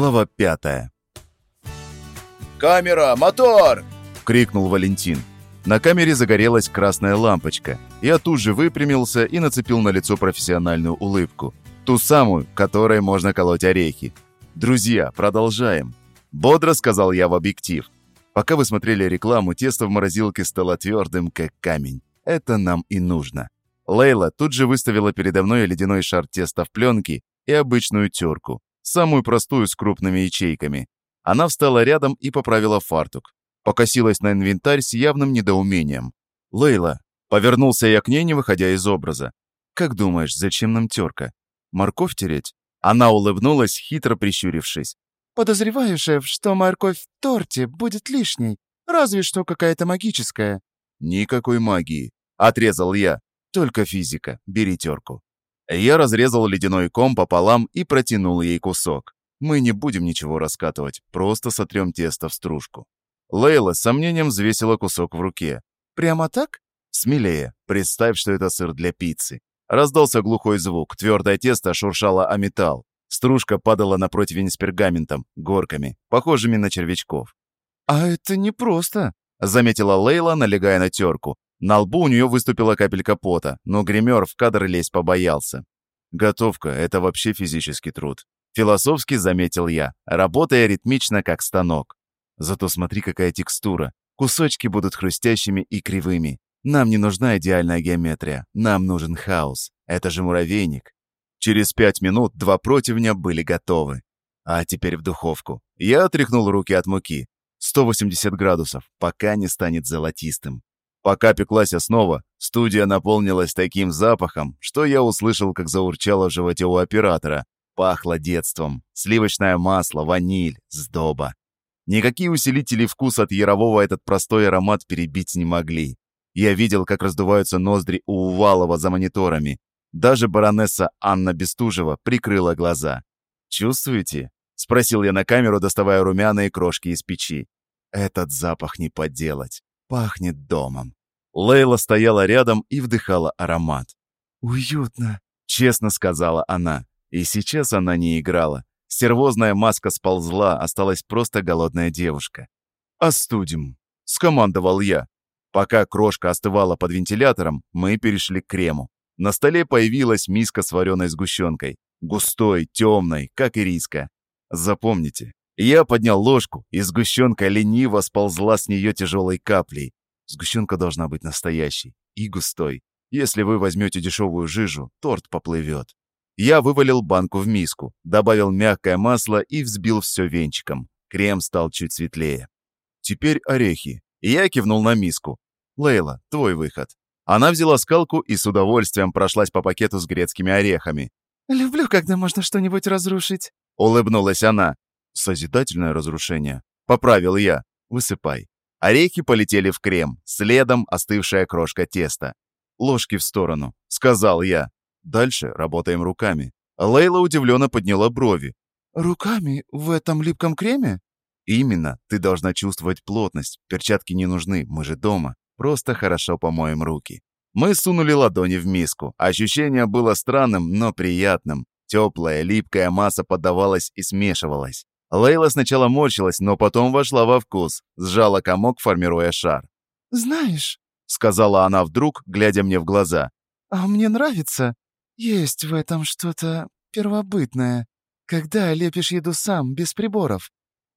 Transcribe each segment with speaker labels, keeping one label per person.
Speaker 1: Глава пятая.
Speaker 2: «Камера! Мотор!»
Speaker 1: — крикнул Валентин. На камере загорелась красная лампочка. Я тут же выпрямился и нацепил на лицо профессиональную улыбку. Ту самую, которой можно колоть орехи. «Друзья, продолжаем!» Бодро сказал я в объектив. Пока вы смотрели рекламу, тесто в морозилке стало твердым, как камень. Это нам и нужно. Лейла тут же выставила передо мной ледяной шар теста в пленке и обычную терку, самую простую с крупными ячейками. Она встала рядом и поправила фартук. Покосилась на инвентарь с явным недоумением. «Лейла», — повернулся я к ней, не выходя из образа. «Как думаешь, зачем нам терка? Морковь тереть?» Она улыбнулась, хитро прищурившись.
Speaker 3: «Подозреваю, шеф, что морковь в торте будет лишней, разве что какая-то магическая».
Speaker 1: «Никакой магии», — отрезал я. Только физика. Бери терку. Я разрезал ледяной ком пополам и протянул ей кусок. Мы не будем ничего раскатывать, просто сотрем тесто в стружку. Лейла с сомнением взвесила кусок в руке.
Speaker 3: «Прямо так?»
Speaker 1: «Смелее. Представь, что это сыр для пиццы». Раздался глухой звук, твердое тесто шуршало о металл. Стружка падала на противень с пергаментом, горками, похожими на червячков.
Speaker 3: «А это непросто», —
Speaker 1: заметила Лейла, налегая на терку. На лбу у нее выступила капелька пота, но гример в кадр лезть побоялся. Готовка — это вообще физический труд. Философски заметил я, работая ритмично, как станок. Зато смотри, какая текстура. Кусочки будут хрустящими и кривыми. Нам не нужна идеальная геометрия. Нам нужен хаос. Это же муравейник. Через пять минут два противня были готовы. А теперь в духовку. Я отряхнул руки от муки. 180 градусов, пока не станет золотистым. Пока пеклась основа, студия наполнилась таким запахом, что я услышал, как заурчало в животе у оператора. Пахло детством. Сливочное масло, ваниль, сдоба. Никакие усилители вкуса от ярового этот простой аромат перебить не могли. Я видел, как раздуваются ноздри у Увалова за мониторами. Даже баронесса Анна Бестужева прикрыла глаза. «Чувствуете?» — спросил я на камеру, доставая румяные крошки из печи. «Этот запах не подделать пахнет домом. Лейла стояла рядом и вдыхала аромат.
Speaker 3: «Уютно», —
Speaker 1: честно сказала она. И сейчас она не играла. Стервозная маска сползла, осталась просто голодная девушка. «Остудим», — скомандовал я. Пока крошка остывала под вентилятором, мы перешли к крему. На столе появилась миска с вареной сгущенкой. Густой, темной, как и риска. Запомните, я поднял ложку, и сгущенка лениво сползла с нее тяжелой каплей. Сгущенка должна быть настоящей и густой. Если вы возьмете дешевую жижу, торт поплывет. Я вывалил банку в миску, добавил мягкое масло и взбил все венчиком. Крем стал чуть светлее. Теперь орехи. Я кивнул на миску. «Лейла, твой выход». Она взяла скалку и с удовольствием прошлась по пакету с грецкими орехами.
Speaker 3: «Люблю, когда можно что-нибудь разрушить», —
Speaker 1: улыбнулась она. Созидательное разрушение. Поправил я. Высыпай. Орехи полетели в крем, следом остывшая крошка теста. Ложки в сторону, сказал я. Дальше работаем руками. Лейла удивленно подняла брови.
Speaker 3: «Руками? В этом липком креме?»
Speaker 1: «Именно. Ты должна чувствовать плотность. Перчатки не нужны, мы же дома. Просто хорошо помоем руки». Мы сунули ладони в миску. Ощущение было странным, но приятным. Теплая, липкая масса поддавалась и смешивалась. Лейла сначала морщилась, но потом вошла во вкус, сжала комок, формируя шар.
Speaker 3: «Знаешь», —
Speaker 1: сказала она вдруг, глядя мне в глаза,
Speaker 3: «а мне нравится. Есть в этом что-то первобытное, когда лепишь еду сам, без приборов».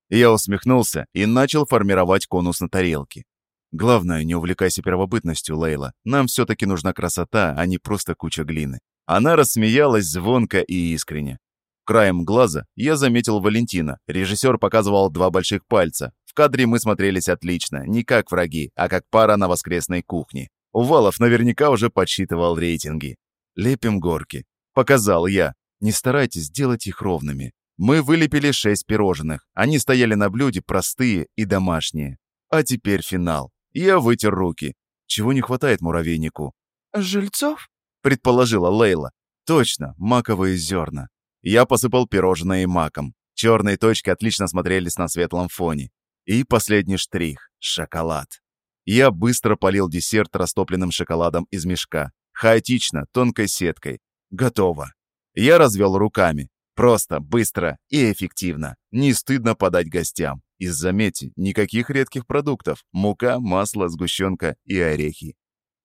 Speaker 1: Я усмехнулся и начал формировать конус на тарелке. Главное, не увлекайся первобытностью, Лейла. Нам все-таки нужна красота, а не просто куча глины. Она рассмеялась звонко и искренне. Краем глаза я заметил Валентина. Режиссер показывал два больших пальца. В кадре мы смотрелись отлично, не как враги, а как пара на воскресной кухне. Увалов наверняка уже подсчитывал рейтинги. «Лепим горки», — показал я. «Не старайтесь сделать их ровными». Мы вылепили шесть пирожных. Они стояли на блюде, простые и домашние. А теперь финал. Я вытер руки. Чего не хватает муравейнику?
Speaker 3: «Жильцов?»
Speaker 1: — предположила Лейла. «Точно, маковые зерна. Я посыпал пирожное маком. Черные точки отлично смотрелись на светлом фоне. И последний штрих — шоколад. Я быстро полил десерт растопленным шоколадом из мешка. Хаотично, тонкой сеткой. Готово. Я развел руками. Просто, быстро и эффективно. Не стыдно подать гостям. И заметьте, никаких редких продуктов. Мука, масло, сгущенка и орехи.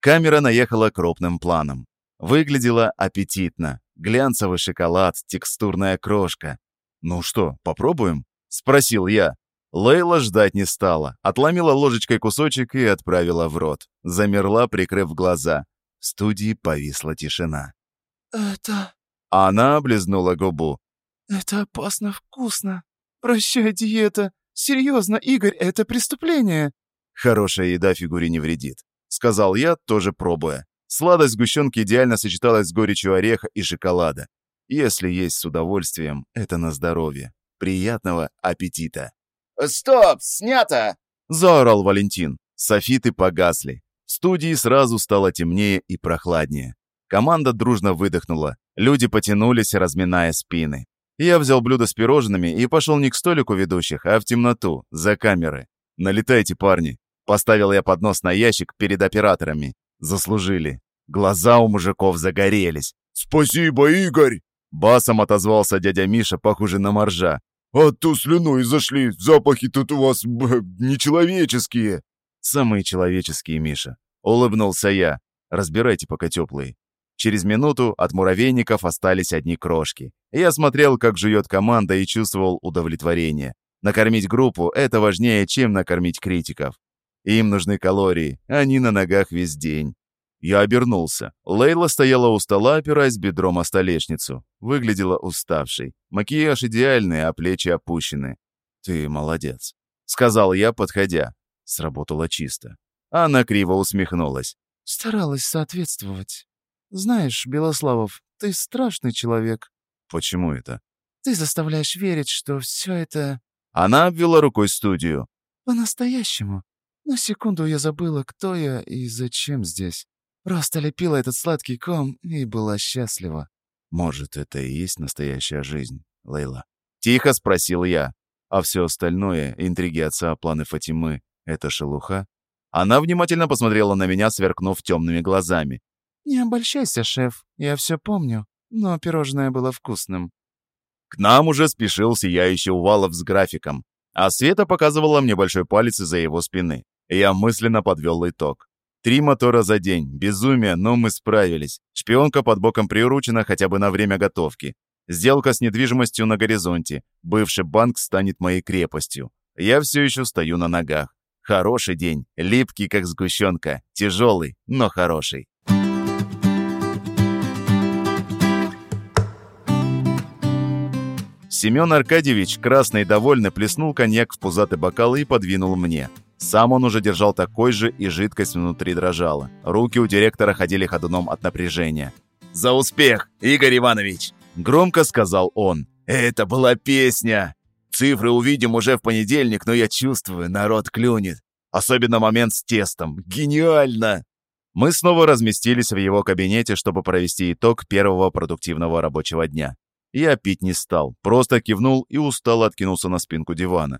Speaker 1: Камера наехала крупным планом. Выглядела аппетитно. Глянцевый шоколад, текстурная крошка. «Ну что, попробуем?» — спросил я. Лейла ждать не стала, отломила ложечкой кусочек и отправила в рот. Замерла, прикрыв глаза. В студии повисла тишина.
Speaker 3: «Это...
Speaker 1: Она облизнула губу.
Speaker 3: это опасно вкусно. Прощай, диета. Серьезно, Игорь, это преступление».
Speaker 1: «Хорошая еда фигуре не вредит», — сказал я, тоже пробуя. Сладость сгущенки идеально сочеталась с горечью ореха и шоколада. Если есть с удовольствием, это на здоровье. Приятного аппетита.
Speaker 2: «Стоп! Снято!»
Speaker 1: — заорал Валентин. Софиты погасли. В студии сразу стало темнее и прохладнее. Команда дружно выдохнула. Люди потянулись, разминая спины. Я взял блюдо с пирожными и пошел не к столику ведущих, а в темноту, за камеры. «Налетайте, парни!» Поставил я поднос на ящик перед операторами. Заслужили. Глаза у мужиков загорелись.
Speaker 4: «Спасибо, Игорь!»
Speaker 1: Басом отозвался дядя Миша, похожий на моржа.
Speaker 4: «А то слюной зашли, запахи тут у вас б, нечеловеческие!»
Speaker 1: «Самые человеческие, Миша!» Улыбнулся я. «Разбирайте пока теплые». Через минуту от муравейников остались одни крошки. Я смотрел, как жует команда и чувствовал удовлетворение. Накормить группу – это важнее, чем накормить критиков. Им нужны калории, они на ногах весь день. Я обернулся. Лейла стояла у стола, опираясь бедром о столешницу. Выглядела уставшей. Макияж идеальный, а плечи опущены. «Ты молодец», — сказал я, подходя. Сработало чисто. Она криво усмехнулась.
Speaker 3: «Старалась соответствовать. Знаешь, Белославов, ты страшный человек.
Speaker 1: Почему это?
Speaker 3: Ты заставляешь верить, что все это...
Speaker 1: Она обвела рукой студию.
Speaker 3: По-настоящему. На секунду я забыла, кто я и зачем здесь. Просто лепила этот сладкий ком и была счастлива.
Speaker 1: Может, это и есть настоящая жизнь, Лейла? Тихо спросил я. А все остальное, интриги отца, планы Фатимы, это шелуха? Она внимательно посмотрела на меня, сверкнув темными глазами.
Speaker 3: «Не обольщайся, шеф, я все помню, но пирожное было вкусным».
Speaker 1: К нам уже спешил сияющий Увалов с графиком, а Света показывала мне большой палец из-за его спины. Я мысленно подвел итог. Три мотора за день. Безумие, но мы справились. Шпионка под боком приручена хотя бы на время готовки. Сделка с недвижимостью на горизонте. Бывший банк станет моей крепостью. Я все еще стою на ногах. Хороший день. Липкий, как сгущенка. Тяжелый, но хороший. Семен Аркадьевич, красный и довольный, плеснул коньяк в пузатый бокал и подвинул мне. Сам он уже держал такой же, и жидкость внутри дрожала. Руки у директора ходили ходуном от напряжения.
Speaker 2: «За успех, Игорь Иванович!»
Speaker 1: Громко сказал он.
Speaker 2: «Это была песня! Цифры увидим уже в понедельник, но я чувствую, народ клюнет. Особенно момент с тестом. Гениально!»
Speaker 1: Мы снова разместились в его кабинете, чтобы провести итог первого продуктивного рабочего дня. Я пить не стал, просто кивнул и устало откинулся на спинку дивана.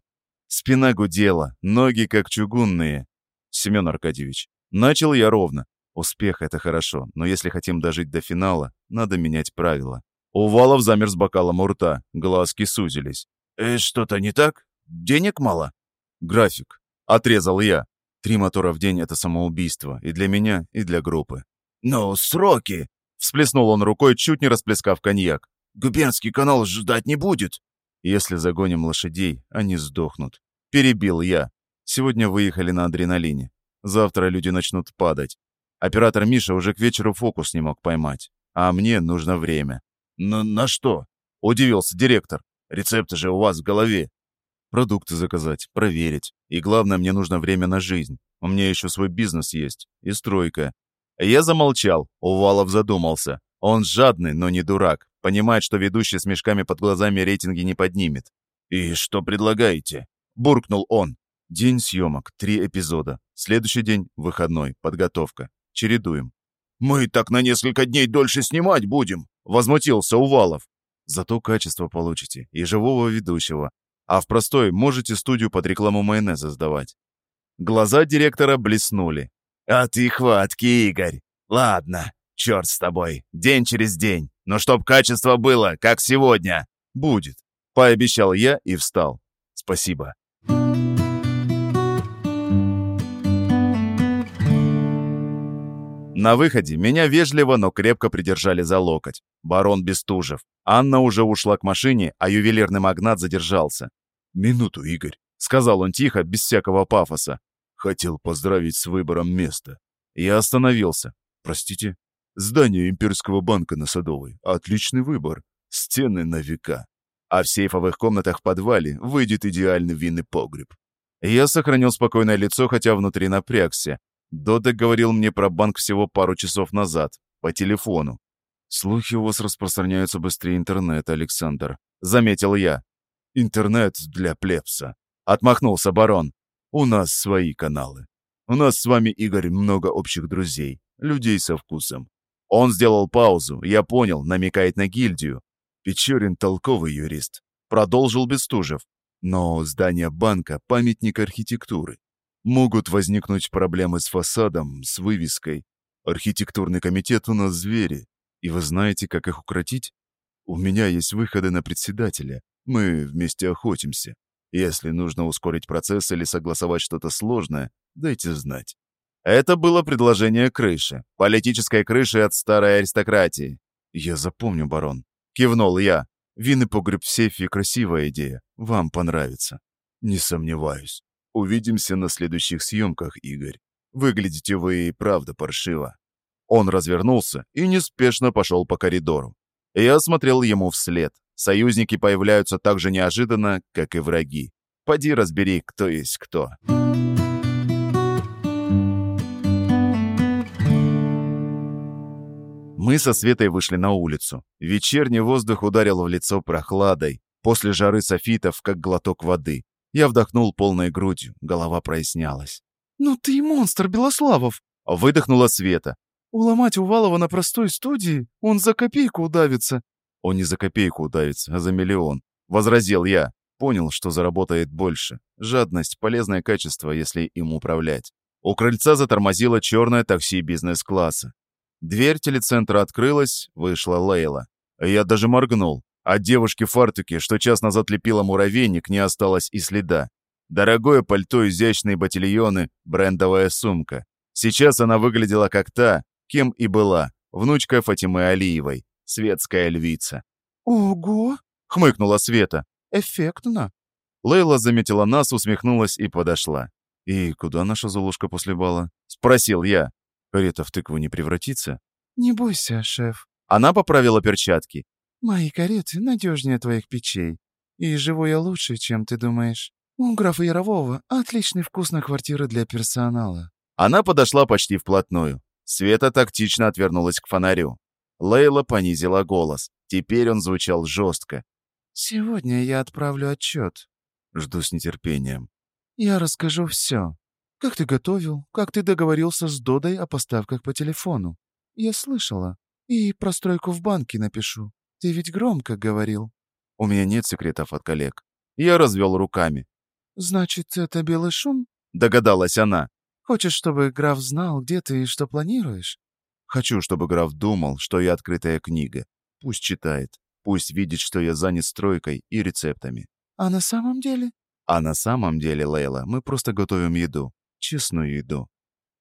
Speaker 1: Спина гудела, ноги как чугунные. Семен Аркадьевич, начал я ровно. Успех — это хорошо, но если хотим дожить до финала, надо менять правила. Увалов замер с бокалом у рта, глазки сузились.
Speaker 2: «Э, «Что-то не так? Денег мало?»
Speaker 1: «График», — отрезал я. «Три мотора в день — это самоубийство, и для меня, и для группы».
Speaker 2: «Но сроки!»
Speaker 1: — всплеснул он рукой, чуть не расплескав коньяк.
Speaker 2: Губернский канал ждать не будет.
Speaker 1: Если загоним лошадей, они сдохнут. Перебил я. Сегодня выехали на адреналине. Завтра люди начнут падать. Оператор Миша уже к вечеру фокус не мог поймать. А мне нужно время.
Speaker 2: «На, на что?»
Speaker 1: – удивился директор.
Speaker 2: «Рецепты же у вас в голове».
Speaker 1: Продукты заказать, проверить. И главное, мне нужно время на жизнь. У меня еще свой бизнес есть. И стройка. Я замолчал. Увалов задумался. Он жадный, но не дурак. Понимает, что ведущий с мешками под глазами рейтинги не поднимет.
Speaker 2: «И что предлагаете?» – буркнул он.
Speaker 1: «День съемок, три эпизода. Следующий день – выходной, подготовка. Чередуем».
Speaker 2: «Мы так на несколько дней дольше снимать будем!» – возмутился Увалов.
Speaker 1: «Зато качество получите и живого ведущего. А в простой можете студию под рекламу майонеза сдавать». Глаза директора блеснули.
Speaker 2: «А ты хватки, Игорь! Ладно, черт с тобой, день через день. Но чтоб качество было, как сегодня.
Speaker 1: «Будет», — пообещал я и встал. «Спасибо». На выходе меня вежливо, но крепко придержали за локоть. Барон Бестужев. Анна уже ушла к машине, а ювелирный магнат задержался.
Speaker 4: «Минуту, Игорь», —
Speaker 1: сказал он тихо, без всякого пафоса.
Speaker 4: «Хотел поздравить с выбором места».
Speaker 1: Я остановился.
Speaker 4: «Простите?» «Здание Имперского банка на Садовой. Отличный выбор. Стены на века. А в сейфовых комнатах в подвале выйдет идеальный винный погреб».
Speaker 1: Я сохранил спокойное лицо, хотя внутри напрягся. Додек говорил мне про банк всего пару часов назад, по телефону. «Слухи у вас распространяются быстрее интернета, Александр», — заметил я.
Speaker 4: «Интернет для плебса», — отмахнулся барон. «У нас свои каналы. У нас с вами, Игорь, много общих друзей, людей со вкусом».
Speaker 1: Он сделал паузу, я понял, намекает на гильдию.
Speaker 4: Печорин толковый юрист. Продолжил Бестужев. Но здание банка – памятник архитектуры. Могут возникнуть проблемы с фасадом, с вывеской. Архитектурный комитет у нас звери. И вы знаете, как их укротить? У меня есть выходы на председателя. Мы вместе охотимся. Если нужно ускорить процесс или согласовать что-то сложное, дайте знать.
Speaker 1: Это было предложение крыши. Политической крыши от старой аристократии.
Speaker 4: Я запомню, барон. Кивнул я. Винный погреб в сейфе – красивая идея. Вам понравится. Не сомневаюсь. Увидимся на следующих съемках, Игорь. Выглядите вы и правда паршиво».
Speaker 1: Он развернулся и неспешно пошел по коридору. Я смотрел ему вслед. Союзники появляются так же неожиданно, как и враги. Поди разбери, кто есть кто. Мы со Светой вышли на улицу. Вечерний воздух ударил в лицо прохладой. После жары софитов, как глоток воды. Я вдохнул полной грудью, голова прояснялась.
Speaker 3: «Ну ты и монстр, Белославов!»
Speaker 1: Выдохнула Света.
Speaker 3: «Уломать Увалова на простой студии? Он за копейку удавится!»
Speaker 1: «Он не за копейку удавится, а за миллион!» Возразил я. Понял, что заработает больше. Жадность – полезное качество, если им управлять. У крыльца затормозило черное такси бизнес-класса. Дверь телецентра открылась, вышла Лейла. Я даже моргнул. От девушки в фартуке, что час назад лепила муравейник, не осталось и следа. Дорогое пальто, изящные ботильоны, брендовая сумка. Сейчас она выглядела как та, кем и была, внучка Фатимы Алиевой, светская львица.
Speaker 3: «Ого!»
Speaker 1: — хмыкнула Света.
Speaker 3: «Эффектно!»
Speaker 1: Лейла заметила нас, усмехнулась и подошла. «И куда наша Золушка после бала?» — спросил я. «Карета в тыкву не превратится?»
Speaker 3: «Не бойся, шеф».
Speaker 1: Она поправила перчатки.
Speaker 3: Мои кареты надежнее твоих печей. И живу я лучше, чем ты думаешь. У графа Ярового отличный вкус на квартиры для персонала».
Speaker 1: Она подошла почти вплотную. Света тактично отвернулась к фонарю. Лейла понизила голос. Теперь он звучал жестко.
Speaker 3: «Сегодня я отправлю отчет».
Speaker 1: Жду с нетерпением.
Speaker 3: «Я расскажу все. Как ты готовил, как ты договорился с Додой о поставках по телефону. Я слышала. И про стройку в банке напишу. Ты ведь громко говорил.
Speaker 1: У меня нет секретов от коллег. Я развел руками.
Speaker 3: Значит, это белый шум?
Speaker 1: Догадалась она.
Speaker 3: Хочешь, чтобы граф знал, где ты и что планируешь?
Speaker 1: Хочу, чтобы граф думал, что я открытая книга. Пусть читает. Пусть видит, что я занят стройкой и рецептами.
Speaker 3: А на самом деле?
Speaker 1: А на самом деле, Лейла, мы просто готовим еду. Честную еду.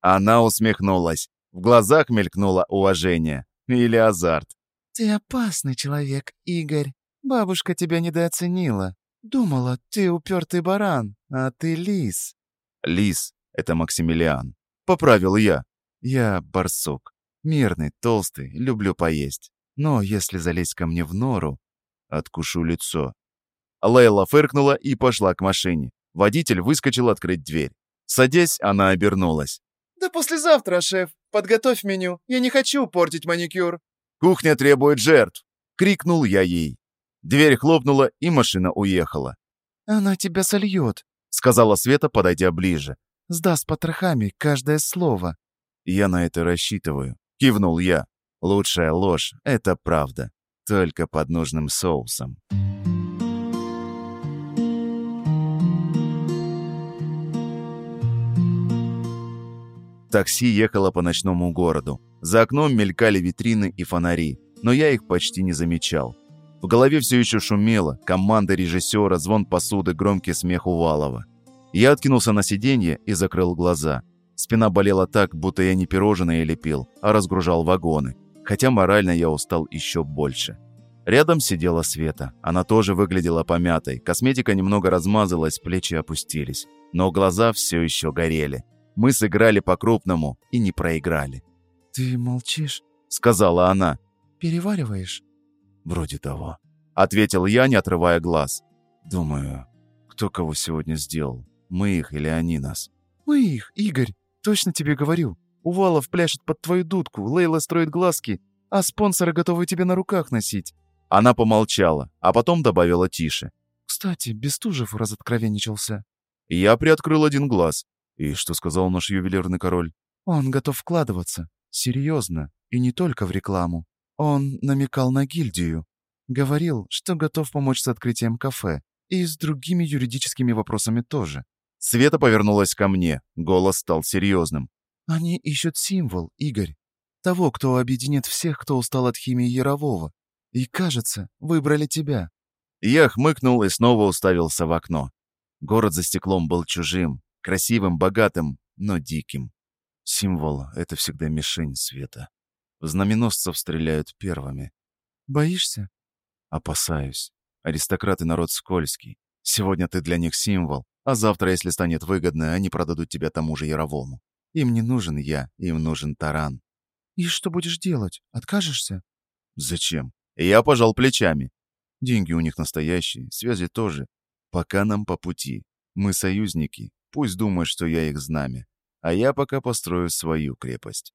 Speaker 1: Она усмехнулась. В глазах мелькнуло уважение. Или азарт.
Speaker 3: «Ты опасный человек, Игорь. Бабушка тебя недооценила. Думала, ты упертый баран, а ты лис».
Speaker 1: «Лис — это Максимилиан». Поправил я. Я барсук. Мирный, толстый, люблю поесть. Но если залезть ко мне в нору, откушу лицо. Лейла фыркнула и пошла к машине. Водитель выскочил открыть дверь. Садясь, она обернулась.
Speaker 3: «Да послезавтра, шеф. Подготовь меню. Я не хочу портить маникюр».
Speaker 1: Кухня требует жертв!» — крикнул я ей. Дверь хлопнула, и машина уехала.
Speaker 3: «Она тебя сольет», —
Speaker 1: сказала Света, подойдя ближе.
Speaker 3: «Сдаст потрохами каждое слово».
Speaker 1: «Я на это рассчитываю», — кивнул я. «Лучшая ложь — это правда, только под нужным соусом». Такси ехало по ночному городу. За окном мелькали витрины и фонари, но я их почти не замечал. В голове все еще шумело, команда режиссера, звон посуды, громкий смех Увалова. Я откинулся на сиденье и закрыл глаза. Спина болела так, будто я не пирожное лепил, а разгружал вагоны. Хотя морально я устал еще больше. Рядом сидела Света. Она тоже выглядела помятой. Косметика немного размазалась, плечи опустились. Но глаза все еще горели. Мы сыграли по-крупному и не проиграли.
Speaker 3: «Ты молчишь?»
Speaker 1: — сказала она.
Speaker 3: «Перевариваешь?»
Speaker 1: «Вроде того», — ответил я, не отрывая глаз. «Думаю, кто кого сегодня сделал? Мы их или они нас?»
Speaker 3: «Мы их, Игорь. Точно тебе говорю. Увалов пляшет под твою дудку, Лейла строит глазки, а спонсоры готовы тебе на руках носить».
Speaker 1: Она помолчала, а потом добавила тише.
Speaker 3: «Кстати, Бестужев разоткровенничался».
Speaker 1: Я приоткрыл один глаз. И что сказал наш ювелирный король?
Speaker 3: «Он готов вкладываться. Серьезно. И не только в рекламу. Он намекал на гильдию. Говорил, что готов помочь с открытием кафе. И с другими юридическими вопросами тоже.
Speaker 1: Света повернулась ко мне. Голос стал серьезным.
Speaker 3: «Они ищут символ, Игорь. Того, кто объединит всех, кто устал от химии Ярового. И, кажется, выбрали тебя».
Speaker 1: Я хмыкнул и снова уставился в окно. Город за стеклом был чужим, красивым, богатым, но диким. Символ — это всегда мишень света. В знаменосцев стреляют первыми.
Speaker 3: «Боишься?»
Speaker 1: «Опасаюсь. Аристократы — народ скользкий. Сегодня ты для них символ, а завтра, если станет выгодно, они продадут тебя тому же Яровому. Им не нужен я, им нужен таран».
Speaker 3: «И что будешь делать? Откажешься?»
Speaker 1: «Зачем?» Я пожал плечами. Деньги у них настоящие, связи тоже. Пока нам по пути. Мы союзники. Пусть думают, что я их знамя. А я пока построю свою крепость.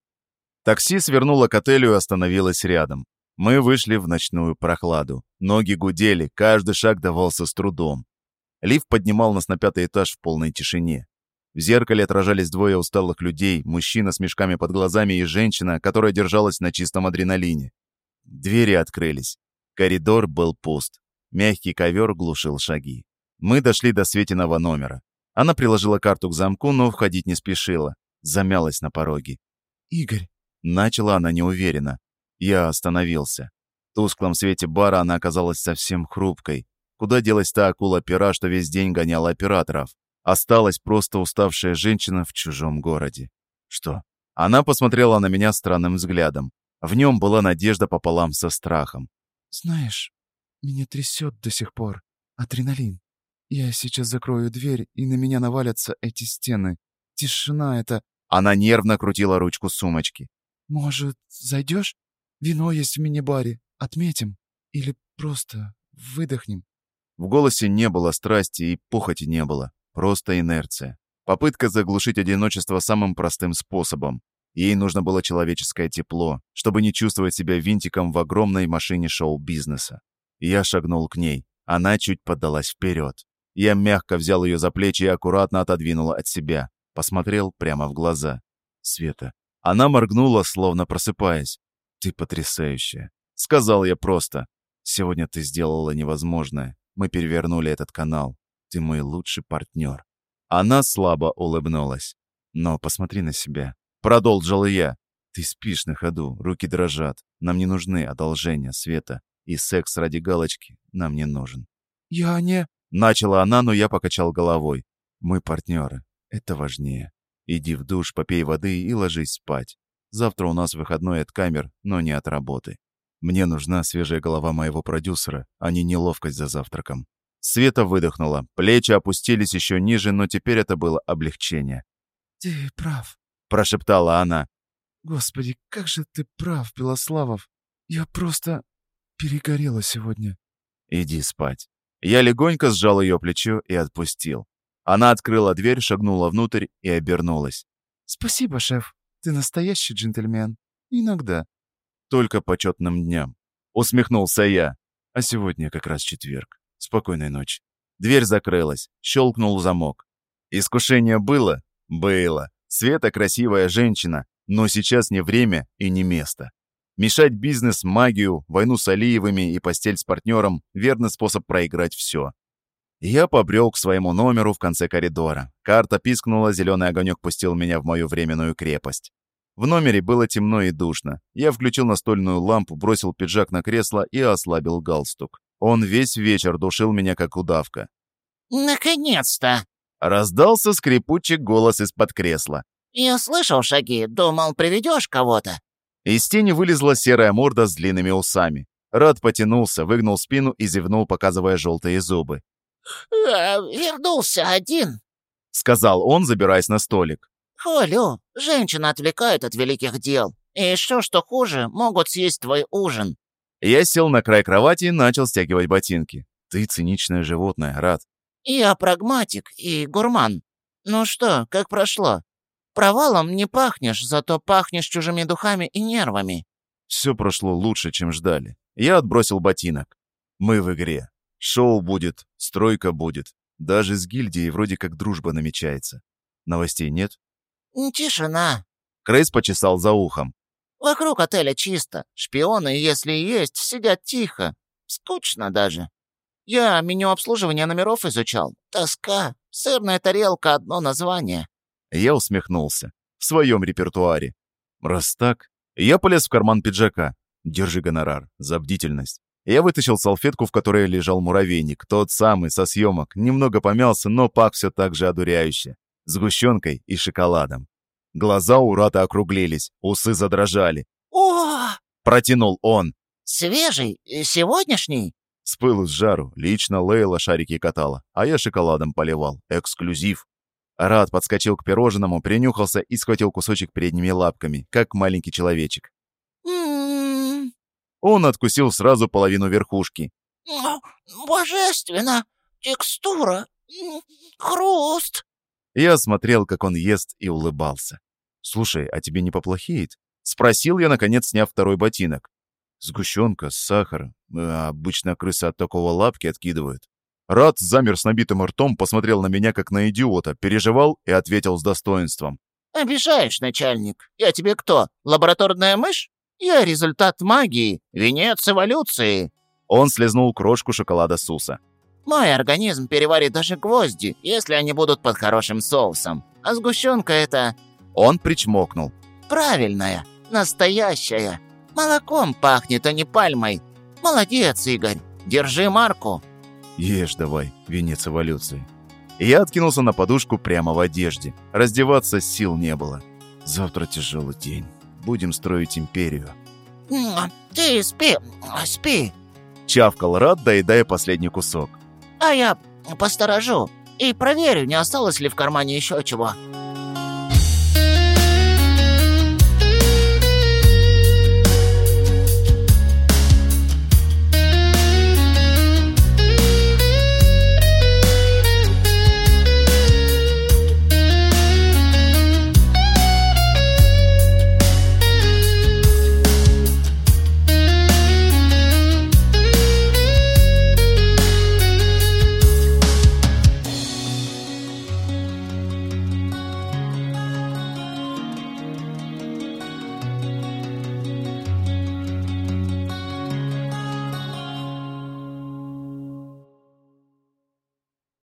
Speaker 1: Такси свернуло к отелю и остановилось рядом. Мы вышли в ночную прохладу. Ноги гудели, каждый шаг давался с трудом. Лифт поднимал нас на пятый этаж в полной тишине. В зеркале отражались двое усталых людей, мужчина с мешками под глазами и женщина, которая держалась на чистом адреналине. Двери открылись. Коридор был пуст. Мягкий ковер глушил шаги. Мы дошли до Светиного номера. Она приложила карту к замку, но входить не спешила. Замялась на пороге.
Speaker 3: «Игорь,
Speaker 1: Начала она неуверенно. Я остановился. В тусклом свете бара она оказалась совсем хрупкой. Куда делась та акула-пера, что весь день гоняла операторов? Осталась просто уставшая женщина в чужом городе. Что? Она посмотрела на меня странным взглядом. В нем была надежда пополам со страхом.
Speaker 3: знаешь, меня трясет до сих пор. Адреналин. Я сейчас закрою дверь, и на меня навалятся эти стены. Тишина это...
Speaker 1: Она нервно крутила ручку сумочки.
Speaker 3: Может, зайдешь? Вино есть в мини-баре. Отметим. Или просто выдохнем.
Speaker 1: В голосе не было страсти и похоти не было. Просто инерция. Попытка заглушить одиночество самым простым способом. Ей нужно было человеческое тепло, чтобы не чувствовать себя винтиком в огромной машине шоу-бизнеса. Я шагнул к ней. Она чуть подалась вперед. Я мягко взял ее за плечи и аккуратно отодвинул от себя. Посмотрел прямо в глаза. Света, она моргнула, словно просыпаясь. «Ты потрясающая», — сказал я просто. «Сегодня ты сделала невозможное. Мы перевернули этот канал. Ты мой лучший партнер». Она слабо улыбнулась. «Но посмотри на себя», — продолжил я. «Ты спишь на ходу, руки дрожат. Нам не нужны одолжения, Света. И секс ради галочки нам не нужен».
Speaker 3: «Я не...»
Speaker 1: — начала она, но я покачал головой. «Мы партнеры. Это важнее». Иди в душ, попей воды и ложись спать. Завтра у нас выходной от камер, но не от работы. Мне нужна свежая голова моего продюсера, а не неловкость за завтраком». Света выдохнула. Плечи опустились еще ниже, но теперь это было облегчение.
Speaker 3: «Ты прав», —
Speaker 1: прошептала она.
Speaker 3: «Господи, как же ты прав, Белославов. Я просто перегорела сегодня».
Speaker 1: «Иди спать». Я легонько сжал ее плечо и отпустил. Она открыла дверь, шагнула внутрь и обернулась.
Speaker 3: «Спасибо, шеф. Ты настоящий джентльмен. Иногда».
Speaker 1: «Только почетным дням». Усмехнулся я. А сегодня как раз четверг. Спокойной ночи. Дверь закрылась. Щелкнул замок. Искушение было? Было. Света красивая женщина, но сейчас не время и не место. Мешать бизнес, магию, войну с Алиевыми и постель с партнером – верный способ проиграть все. Я побрел к своему номеру в конце коридора. Карта пискнула, зеленый огонек пустил меня в мою временную крепость. В номере было темно и душно. Я включил настольную лампу, бросил пиджак на кресло и ослабил галстук. Он весь вечер душил меня, как удавка.
Speaker 5: «Наконец-то!»
Speaker 1: Раздался скрипучий голос из-под кресла.
Speaker 5: «Я слышал шаги, думал, приведешь кого-то».
Speaker 1: Из тени вылезла серая морда с длинными усами. Рад потянулся, выгнул спину и зевнул, показывая желтые зубы.
Speaker 5: «Э, «Вернулся один», —
Speaker 1: сказал он, забираясь на столик.
Speaker 5: «Холю, женщина отвлекает от великих дел. И еще, что хуже, могут съесть твой ужин».
Speaker 1: Я сел на край кровати и начал стягивать ботинки. Ты циничное животное, Рад.
Speaker 5: «Я прагматик и гурман. Ну что, как прошло? Провалом не пахнешь, зато пахнешь чужими духами и нервами».
Speaker 1: Все прошло лучше, чем ждали. Я отбросил ботинок. Мы в игре. Шоу будет, стройка будет. Даже с гильдией вроде как дружба намечается. Новостей нет?
Speaker 5: «Тишина».
Speaker 1: Крейс почесал за ухом.
Speaker 5: «Вокруг отеля чисто. Шпионы, если есть, сидят тихо. Скучно даже. Я меню обслуживания номеров изучал. Тоска. Сырная тарелка — одно название».
Speaker 1: Я усмехнулся. В своем репертуаре. Раз так, я полез в карман пиджака. Держи гонорар. За бдительность. Я вытащил салфетку, в которой лежал муравейник. Тот самый, со съемок. Немного помялся, но пах все так же одуряюще. Сгущенкой и шоколадом. Глаза у Рата округлились, усы задрожали.
Speaker 5: «О!»
Speaker 1: — протянул он.
Speaker 5: «Свежий? Сегодняшний?»
Speaker 1: С пылу с жару. Лично Лейла шарики катала, а я шоколадом поливал. Эксклюзив. Рад подскочил к пирожному, принюхался и схватил кусочек передними лапками, как маленький человечек.
Speaker 5: «М-м-м».
Speaker 1: Он откусил сразу половину верхушки.
Speaker 5: «Божественно! Текстура! Хруст!»
Speaker 1: Я смотрел, как он ест, и улыбался. «Слушай, а тебе не поплохеет?» Спросил я, наконец, сняв второй ботинок. Сгущенка, сахар. А обычно крысы от такого лапки откидывают. Рад замер с набитым ртом, посмотрел на меня, как на идиота, переживал и ответил с достоинством.
Speaker 5: «Обижаешь, начальник. Я тебе кто, лабораторная мышь? Я результат магии, венец эволюции».
Speaker 1: Он слезнул крошку шоколада Суса.
Speaker 5: «Мой организм переварит даже гвозди, если они будут под хорошим соусом. А сгущенка это...»
Speaker 1: Он причмокнул.
Speaker 5: «Правильная, настоящая. Молоком пахнет, а не пальмой. Молодец, Игорь. Держи марку».
Speaker 1: «Ешь давай, венец эволюции». Я откинулся на подушку прямо в одежде. Раздеваться сил не было. Завтра тяжелый день. Будем строить империю.
Speaker 5: «Ты спи, спи», —
Speaker 1: чавкал Рад, доедая последний кусок.
Speaker 5: «А я посторожу и проверю, не осталось ли в кармане еще чего».